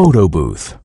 photo booth.